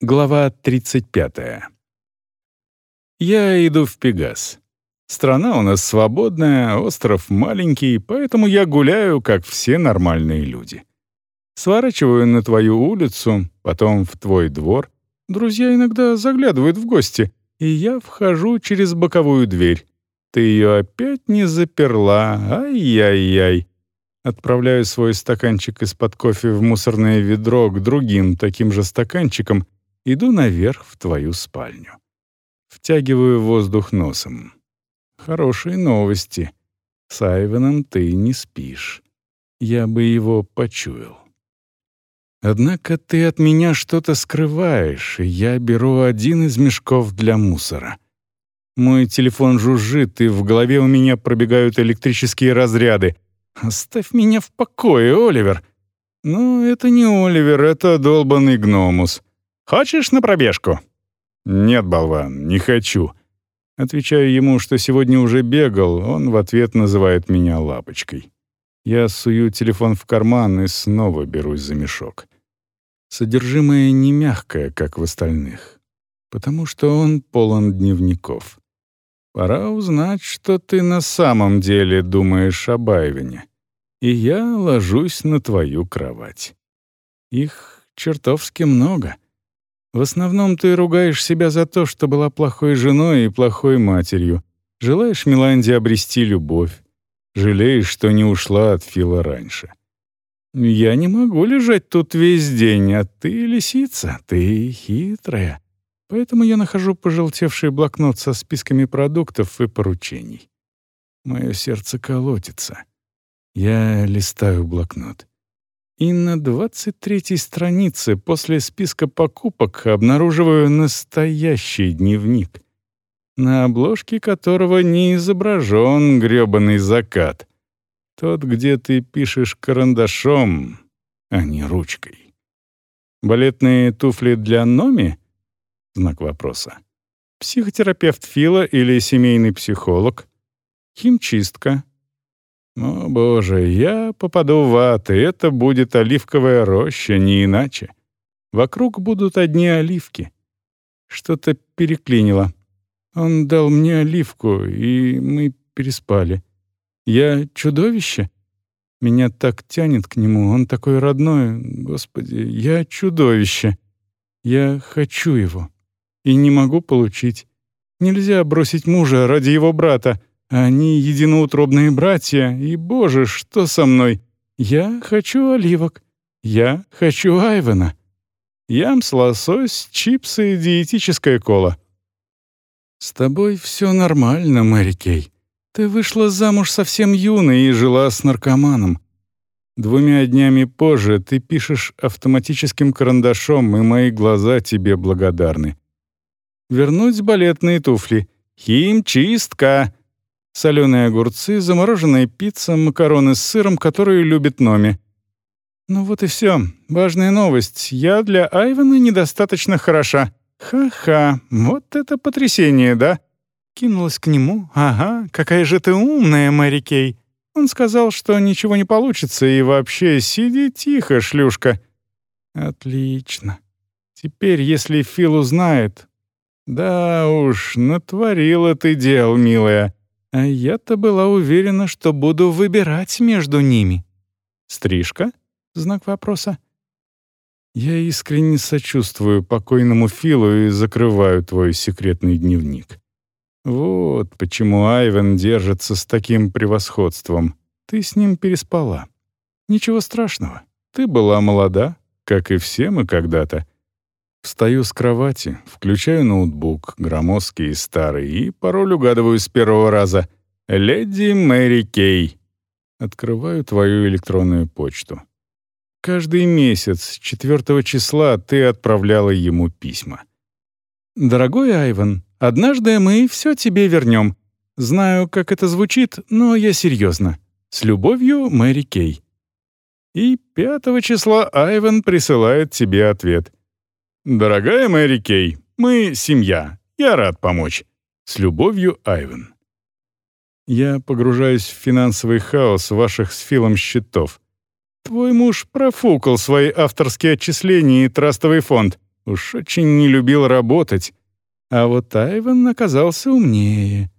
Глава 35. Я иду в Пегас. Страна у нас свободная, остров маленький, поэтому я гуляю, как все нормальные люди. Сворачиваю на твою улицу, потом в твой двор. Друзья иногда заглядывают в гости, и я вхожу через боковую дверь. Ты ее опять не заперла, ай-яй-яй. Отправляю свой стаканчик из-под кофе в мусорное ведро к другим таким же стаканчикам — Иду наверх в твою спальню. Втягиваю воздух носом. Хорошие новости. С Айвеном ты не спишь. Я бы его почуял. Однако ты от меня что-то скрываешь, и я беру один из мешков для мусора. Мой телефон жужжит, и в голове у меня пробегают электрические разряды. «Оставь меня в покое, Оливер!» «Ну, это не Оливер, это долбанный гномус. Хочешь на пробежку?» «Нет, болван, не хочу». Отвечаю ему, что сегодня уже бегал, он в ответ называет меня лапочкой. Я сую телефон в карман и снова берусь за мешок. Содержимое не мягкое, как в остальных, потому что он полон дневников. Пора узнать, что ты на самом деле думаешь об Айвене. И я ложусь на твою кровать. Их чертовски много — в основном ты ругаешь себя за то, что была плохой женой и плохой матерью. Желаешь Миланде обрести любовь. Жалеешь, что не ушла от Фила раньше. Я не могу лежать тут весь день, а ты лисица, ты хитрая. Поэтому я нахожу пожелтевший блокнот со списками продуктов и поручений. Мое сердце колотится. Я листаю блокнот. И на 23-й странице после списка покупок обнаруживаю настоящий дневник, на обложке которого не изображен грёбаный закат. Тот, где ты пишешь карандашом, а не ручкой. Балетные туфли для Номи? Знак вопроса. Психотерапевт Фила или семейный психолог? Химчистка, о, боже, я попаду в ад, и это будет оливковая роща, не иначе. Вокруг будут одни оливки. Что-то переклинило. Он дал мне оливку, и мы переспали. Я чудовище? Меня так тянет к нему, он такой родной. Господи, я чудовище. Я хочу его. И не могу получить. Нельзя бросить мужа ради его брата. Они единоутробные братья, и, боже, что со мной? Я хочу оливок. Я хочу Айвена. Ямс, лосось, чипсы и диетическая кола. С тобой все нормально, Мэри Кей. Ты вышла замуж совсем юной и жила с наркоманом. Двумя днями позже ты пишешь автоматическим карандашом, и мои глаза тебе благодарны. Вернуть балетные туфли. Химчистка соленые огурцы, замороженная пицца, макароны с сыром, которые любит Номи. Ну вот и все. Важная новость. Я для Айвана недостаточно хороша. Ха-ха, вот это потрясение, да? Кинулась к нему. Ага, какая же ты умная, Мэри Кей. Он сказал, что ничего не получится, и вообще сиди тихо, шлюшка. Отлично. Теперь, если Фил узнает... Да уж, натворила ты дел, милая. А я-то была уверена, что буду выбирать между ними. Стрижка? Знак вопроса. Я искренне сочувствую покойному Филу и закрываю твой секретный дневник. Вот почему Айвен держится с таким превосходством. Ты с ним переспала. Ничего страшного. Ты была молода, как и все мы когда-то. Встаю с кровати, включаю ноутбук, громоздкий и старый, и пароль угадываю с первого раза. «Леди Мэри Кей». Открываю твою электронную почту. Каждый месяц, 4 числа, ты отправляла ему письма. «Дорогой Айван, однажды мы все тебе вернем. Знаю, как это звучит, но я серьезно. С любовью, Мэри Кей». И 5 числа Айван присылает тебе ответ — «Дорогая Мэри Кей, мы семья. Я рад помочь. С любовью, Айвен». Я погружаюсь в финансовый хаос ваших с Филом счетов. Твой муж профукал свои авторские отчисления и трастовый фонд. Уж очень не любил работать. А вот Айвен оказался умнее.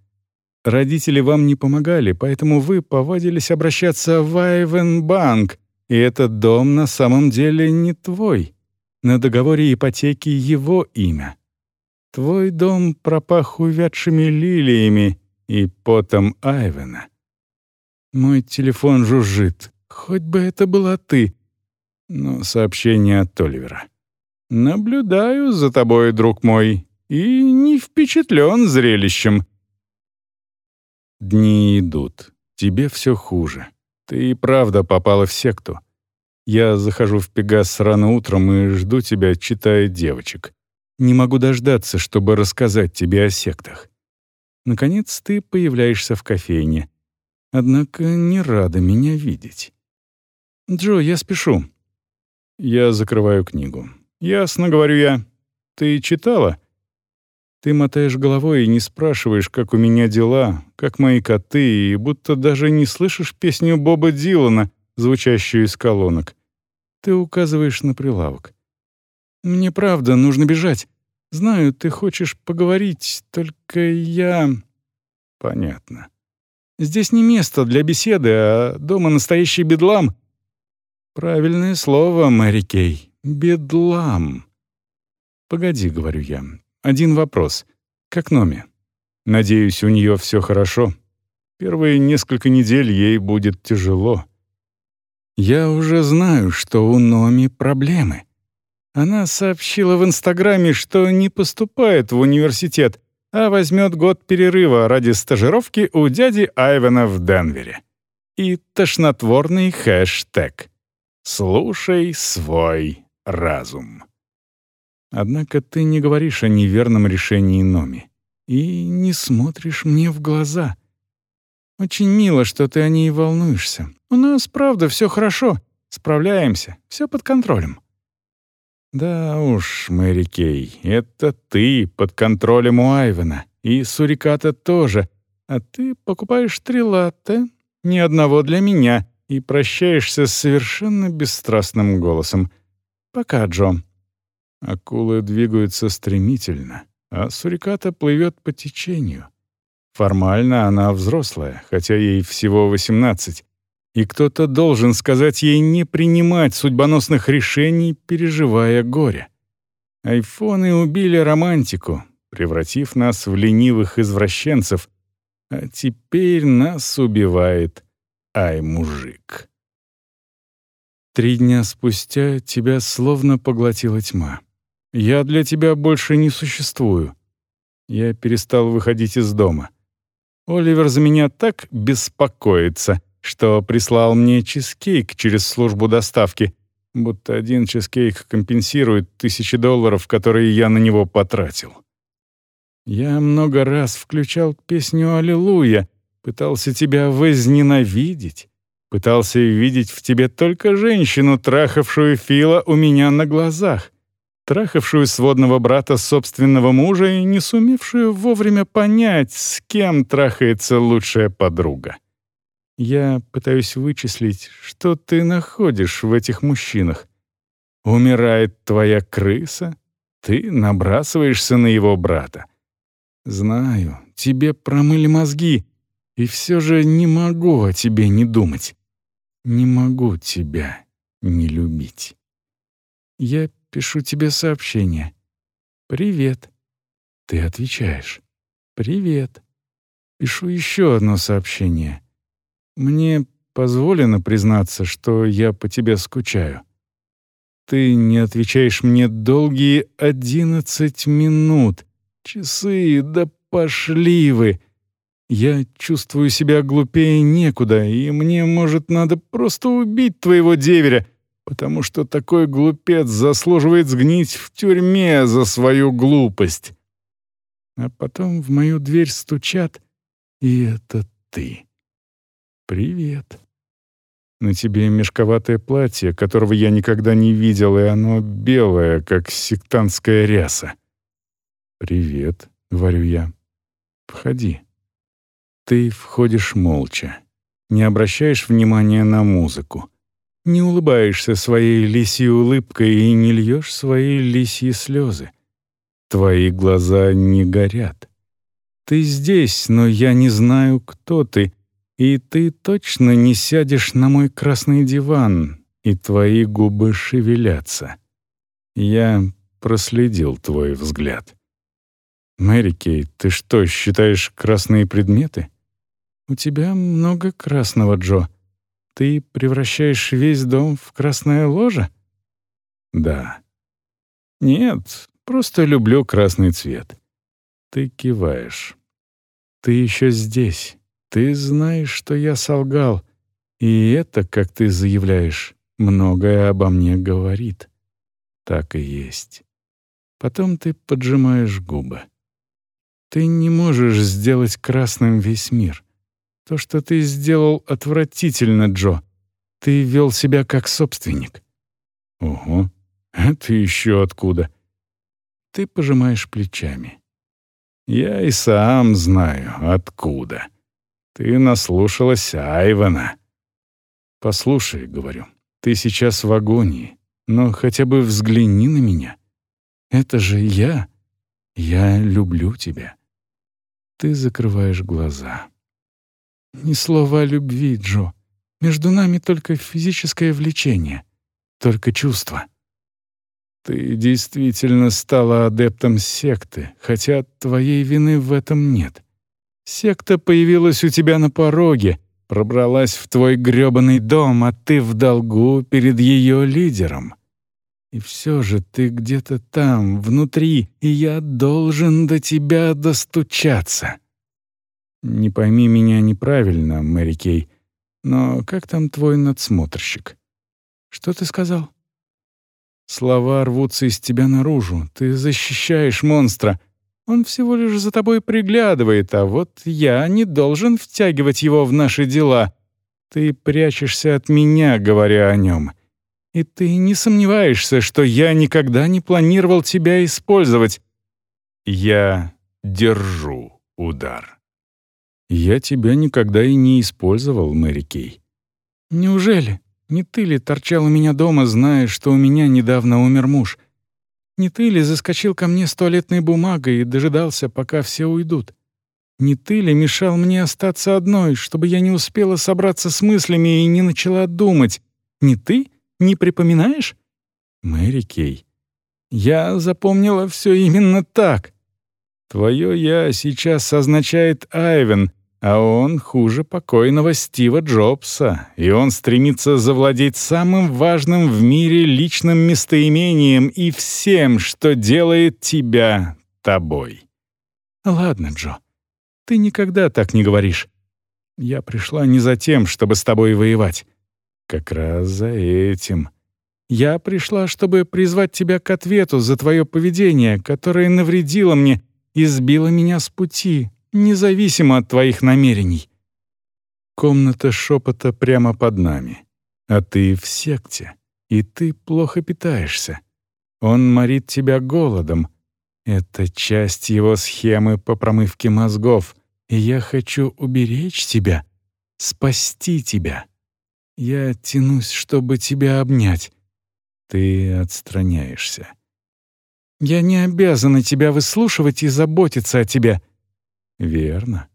Родители вам не помогали, поэтому вы повадились обращаться в Айвен-банк, и этот дом на самом деле не твой. На договоре ипотеки его имя. Твой дом пропах увядшими лилиями и потом Айвена. Мой телефон жужжит. Хоть бы это была ты. Но сообщение от Оливера. «Наблюдаю за тобой, друг мой, и не впечатлен зрелищем. Дни идут. Тебе все хуже. Ты и правда попала в секту. Я захожу в Пегас рано утром и жду тебя, читая девочек. Не могу дождаться, чтобы рассказать тебе о сектах. Наконец ты появляешься в кофейне. Однако не рада меня видеть. «Джо, я спешу». Я закрываю книгу. «Ясно, — говорю я. Ты читала?» Ты мотаешь головой и не спрашиваешь, как у меня дела, как мои коты, и будто даже не слышишь песню Боба Дилана, звучащую из колонок. Ты указываешь на прилавок. «Мне правда нужно бежать. Знаю, ты хочешь поговорить, только я...» «Понятно. Здесь не место для беседы, а дома настоящий бедлам». «Правильное слово, Мэри Кей. Бедлам». «Погоди», — говорю я, один вопрос. Как Номи? Надеюсь, у нее все хорошо. Первые несколько недель ей будет тяжело. Я уже знаю, что у Номи проблемы. Она сообщила в Инстаграме, что не поступает в университет, а возьмет год перерыва ради стажировки у дяди Айвена в Денвере. И тошнотворный хэштег «Слушай свой разум». Однако ты не говоришь о неверном решении Номи. И не смотришь мне в глаза. Очень мило, что ты о ней волнуешься. У нас, правда, все хорошо. Справляемся. Все под контролем. Да уж, Мэри Кей, это ты под контролем у Айвена. И Суриката тоже. А ты покупаешь три латте, ни одного для меня, и прощаешься с совершенно бесстрастным голосом. Пока, Джо. Акулы двигаются стремительно, а суриката плывет по течению. Формально она взрослая, хотя ей всего 18, и кто-то должен сказать ей не принимать судьбоносных решений, переживая горе. Айфоны убили романтику, превратив нас в ленивых извращенцев, а теперь нас убивает ай-мужик. Три дня спустя тебя словно поглотила тьма. Я для тебя больше не существую. Я перестал выходить из дома. Оливер за меня так беспокоится, что прислал мне чизкейк через службу доставки, будто один чизкейк компенсирует тысячи долларов, которые я на него потратил. Я много раз включал песню «Аллилуйя», пытался тебя возненавидеть, пытался видеть в тебе только женщину, трахавшую Фила у меня на глазах — трахавшую сводного брата собственного мужа и не сумевшую вовремя понять, с кем трахается лучшая подруга. Я пытаюсь вычислить, что ты находишь в этих мужчинах. Умирает твоя крыса, ты набрасываешься на его брата. Знаю, тебе промыли мозги, и все же не могу о тебе не думать. Не могу тебя не любить. Я пишу тебе сообщение. «Привет». Ты отвечаешь. «Привет». Пишу еще одно сообщение. Мне позволено признаться, что я по тебе скучаю. Ты не отвечаешь мне долгие одиннадцать минут. Часы, да пошли вы. Я чувствую себя глупее некуда, и мне, может, надо просто убить твоего деверя, потому что такой глупец заслуживает сгнить в тюрьме за свою глупость. А потом в мою дверь стучат, и это ты. Привет. На тебе мешковатое платье, которого я никогда не видел, и оно белое, как сектантская ряса. «Привет», — говорю я. «Входи». Ты входишь молча, не обращаешь внимания на музыку не улыбаешься своей лисьей улыбкой и не льешь свои лисьи слезы. Твои глаза не горят. Ты здесь, но я не знаю, кто ты, и ты точно не сядешь на мой красный диван, и твои губы шевелятся. Я проследил твой взгляд. Мэри Кей, ты что, считаешь красные предметы? У тебя много красного, Джо. Ты превращаешь весь дом в красное ложе? Да. Нет, просто люблю красный цвет. Ты киваешь. Ты еще здесь. Ты знаешь, что я солгал. И это, как ты заявляешь, многое обо мне говорит. Так и есть. Потом ты поджимаешь губы. Ты не можешь сделать красным весь мир. То, что ты сделал, отвратительно, Джо. Ты вел себя как собственник. Ого, это еще откуда? Ты пожимаешь плечами. Я и сам знаю, откуда. Ты наслушалась Айвана. Послушай, говорю, ты сейчас в агонии, но хотя бы взгляни на меня. Это же я. Я люблю тебя. Ты закрываешь глаза. Ни слова любви, Джо. Между нами только физическое влечение, только чувство. Ты действительно стала адептом секты, хотя твоей вины в этом нет. Секта появилась у тебя на пороге, пробралась в твой грёбаный дом, а ты в долгу перед ее лидером. И все же ты где-то там, внутри, и я должен до тебя достучаться. Не пойми меня неправильно, Мэри Кей, но как там твой надсмотрщик? Что ты сказал? Слова рвутся из тебя наружу. Ты защищаешь монстра. Он всего лишь за тобой приглядывает, а вот я не должен втягивать его в наши дела. Ты прячешься от меня, говоря о нем. И ты не сомневаешься, что я никогда не планировал тебя использовать. Я держу удар. «Я тебя никогда и не использовал, Мэри Кей». «Неужели? Не ты ли торчал у меня дома, зная, что у меня недавно умер муж? Не ты ли заскочил ко мне с туалетной бумагой и дожидался, пока все уйдут? Не ты ли мешал мне остаться одной, чтобы я не успела собраться с мыслями и не начала думать? Не ты? Не припоминаешь?» «Мэри Кей, я запомнила все именно так». Твое «я» сейчас означает Айвен, а он хуже покойного Стива Джобса, и он стремится завладеть самым важным в мире личным местоимением и всем, что делает тебя тобой. Ладно, Джо, ты никогда так не говоришь. Я пришла не за тем, чтобы с тобой воевать. Как раз за этим. Я пришла, чтобы призвать тебя к ответу за твое поведение, которое навредило мне и сбило меня с пути, независимо от твоих намерений. Комната шепота прямо под нами. А ты в секте, и ты плохо питаешься. Он морит тебя голодом. Это часть его схемы по промывке мозгов, и я хочу уберечь тебя, спасти тебя. Я тянусь, чтобы тебя обнять. Ты отстраняешься. Я не обязана тебя выслушивать и заботиться о тебе. «Верно.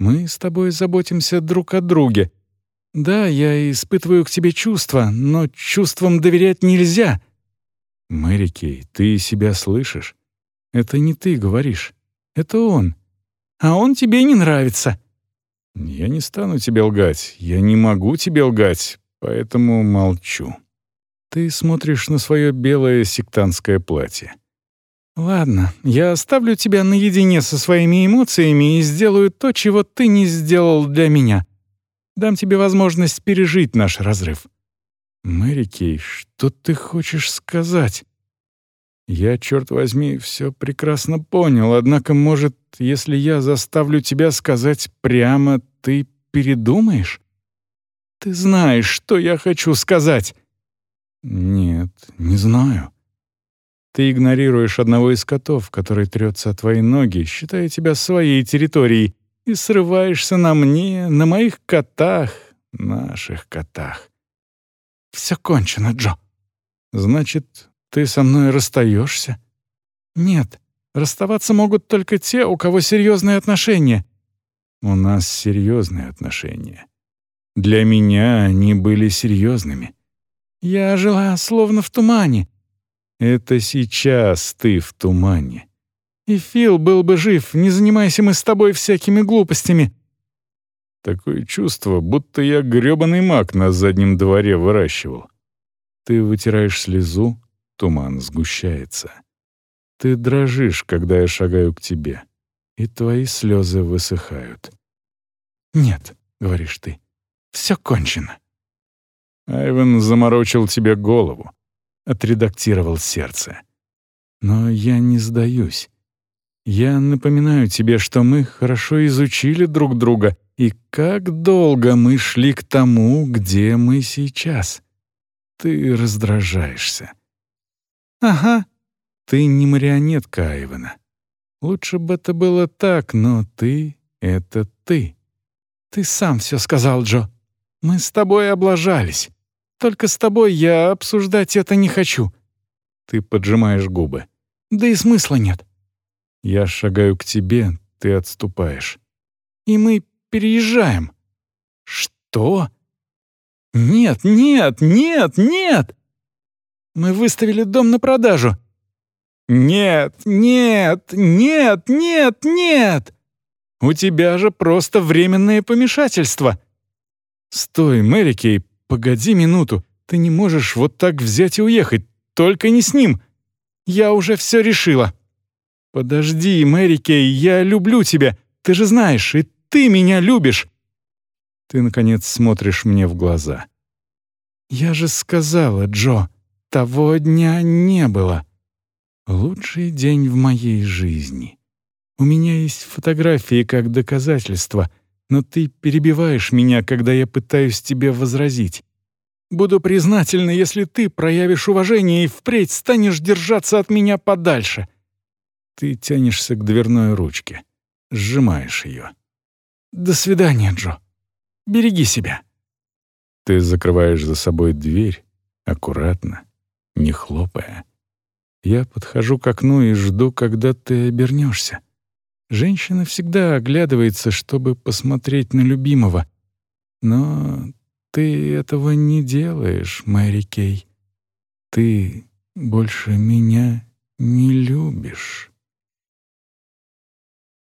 Мы с тобой заботимся друг о друге. Да, я испытываю к тебе чувства, но чувствам доверять нельзя». «Мэри Кей, ты себя слышишь? Это не ты говоришь. Это он. А он тебе не нравится». «Я не стану тебе лгать. Я не могу тебе лгать, поэтому молчу. Ты смотришь на свое белое сектантское платье. «Ладно, я оставлю тебя наедине со своими эмоциями и сделаю то, чего ты не сделал для меня. Дам тебе возможность пережить наш разрыв». «Мэри Кей, что ты хочешь сказать?» «Я, черт возьми, все прекрасно понял, однако, может, если я заставлю тебя сказать прямо, ты передумаешь?» «Ты знаешь, что я хочу сказать!» «Нет, не знаю». Ты игнорируешь одного из котов, который трется о твои ноги, считая тебя своей территорией, и срываешься на мне, на моих котах, наших котах. Все кончено, Джо». «Значит, ты со мной расстаешься?» «Нет, расставаться могут только те, у кого серьезные отношения». «У нас серьезные отношения. Для меня они были серьезными. Я жила словно в тумане. Это сейчас ты в тумане. И Фил был бы жив, не занимайся мы с тобой всякими глупостями. Такое чувство, будто я грёбаный маг на заднем дворе выращивал. Ты вытираешь слезу, туман сгущается. Ты дрожишь, когда я шагаю к тебе, и твои слезы высыхают. «Нет», — говоришь ты, — «все кончено». Айвен заморочил тебе голову, отредактировал сердце. Но я не сдаюсь. Я напоминаю тебе, что мы хорошо изучили друг друга и как долго мы шли к тому, где мы сейчас. Ты раздражаешься. Ага. Ты не марионетка Айвена. Лучше бы это было так, но ты — это ты. Ты сам все сказал, Джо. Мы с тобой облажались. Только с тобой я обсуждать это не хочу. Ты поджимаешь губы. Да и смысла нет. Я шагаю к тебе, ты отступаешь. И мы переезжаем. Что? Нет, нет, нет, нет! Мы выставили дом на продажу. Нет, нет, нет, нет, нет! У тебя же просто временное помешательство. Стой, Мэри Кей, погоди минуту. Ты не можешь вот так взять и уехать. Только не с ним. Я уже все решила. «Подожди, Мэри Кей, я люблю тебя, ты же знаешь, и ты меня любишь!» Ты, наконец, смотришь мне в глаза. «Я же сказала, Джо, того дня не было. Лучший день в моей жизни. У меня есть фотографии как доказательство, но ты перебиваешь меня, когда я пытаюсь тебе возразить. Буду признательна, если ты проявишь уважение и впредь станешь держаться от меня подальше. Ты тянешься к дверной ручке, сжимаешь ее. «До свидания, Джо. Береги себя». Ты закрываешь за собой дверь, аккуратно, не хлопая. Я подхожу к окну и жду, когда ты обернешься. Женщина всегда оглядывается, чтобы посмотреть на любимого. Но ты этого не делаешь, Мэри Кей. Ты больше меня не любишь.